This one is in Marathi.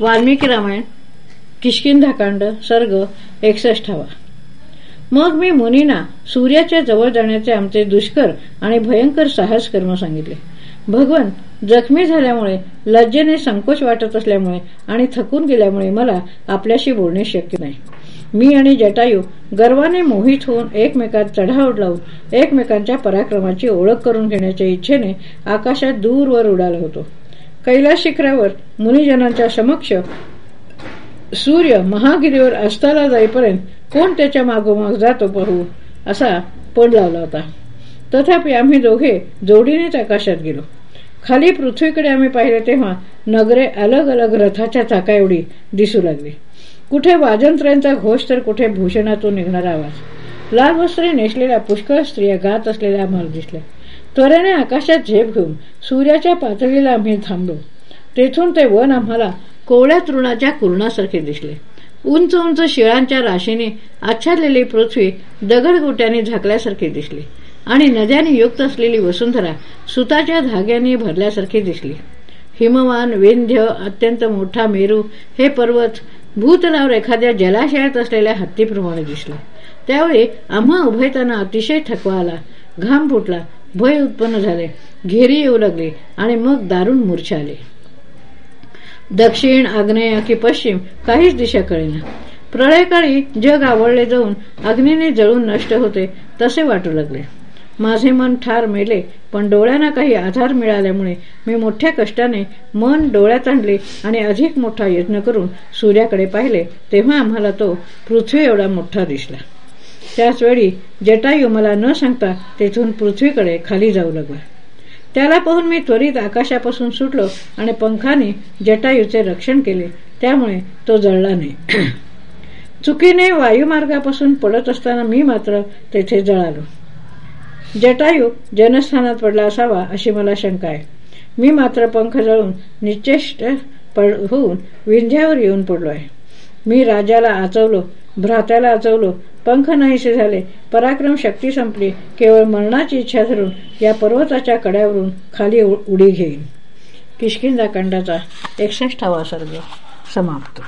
वाल्मिकी रामायण किशकिंधाकांड सर्ग एकसष्टावा मग मी मुनीना सूर्याच्या जवळ जाण्याचे आमचे दुष्कर आणि भयंकर साहस कर्म सांगितले. भगवान जखमी झाल्यामुळे लज्जेने संकोच वाटत असल्यामुळे आणि थकून गेल्यामुळे मला आपल्याशी बोलणे शक्य नाही. मी आणि जटायू गर्वाने मोहित होऊन एकमेकात चढाओढ लावून एकमेकांच्या पराक्रमाची ओळख करून घेण्याच्या इच्छेने आकाशात दूरवर उडालो होतो. कैलास शिखरावर मुनिजनांच्या समक्ष सूर्य महागिरीवर अस्ताला जाईपर्यंत कोण त्याच्या मागोमाग जातो पाहू असा पड लावला होता. तथापि आम्ही दोघे जोडीनेच आकाशात गेलो. खाली पृथ्वीकडे आम्ही पाहिले तेव्हा नगरे अलग अलग रथाच्या चाका एवढी दिसू लागली. कुठे वाजंत्र्यांचा घोष तर कुठे भूषणातून निघणारा आवाज. लाल वस्त्रे नेसलेल्या पुष्कळ स्त्रिया गात असलेल्या आम्हाला दिसल्या. त्वरेने आकाशात झेप घेऊन सूर्याच्या पातळीला आम्ही थांबलो. तेथून ते वन आम्हाला कोवळ्या तृणाच्या कुरणासारखे दिसले. उंच उंच शिळांच्या राशीने आच्छादलेली पृथ्वी दगडगोट्याने झाकल्यासारखी दिसली आणि नद्याने युक्त असलेली वसुंधरा सुताच्या धाग्याने भरल्यासारखी दिसली. हिमवान विंध्य अत्यंत मोठा मेरू हे पर्वत भूतलावर एखाद्या जलाशयात असलेल्या हत्तीप्रमाणे दिसले. त्यावेळी आम्हा उभयताना अतिशय थकवा आला. घाम फुटला भय उत्पन्न झाले घेरी येऊ लागली आणि मग दारुण मूर्छा आली दक्षिण आग्नेय की पश्चिम काहीच दिशा कळेना. प्रळयकाळी जग आवडले जाऊन अग्नीने जळून नष्ट होते तसे वाटू लागले. माझे मन ठार मेले पण डोळ्यांना काही आधार मिळाल्यामुळे मी मोठ्या कष्टाने मन डोळ्यात आणले आणि अधिक मोठा यत्न करून सूर्याकडे पाहिले तेव्हा आम्हाला तो पृथ्वी एवढा मोठा दिसला. त्याचवेळी जटायू मला न सांगता तेथून पृथ्वीकडे खाली जाऊ लागला. त्याला पाहून मी त्वरित आकाशापासून सुटलो आणि पंखाने जटायूचे रक्षण केले. त्यामुळे तो जळला नाही. चुकीने वायुमार्गापासून पडत असताना मी मात्र तेथे जळालो. जटायू जनस्थानात पडला असावा अशी मला शंका आहे. मी मात्र पंख जळून निश्चेष्ट होऊन विंध्यावर येऊन पडलो आहे. मी राजाला आचवलो भ्रात्याला आचवलो पंख नाहीसे झाले पराक्रम शक्ती संपली केवळ मरणाची इच्छा धरून या पर्वताच्या कड्यावरून खाली उडी घेईन. किशकिंदा खंडाचा एकसष्टावा सर्ग समाप्त.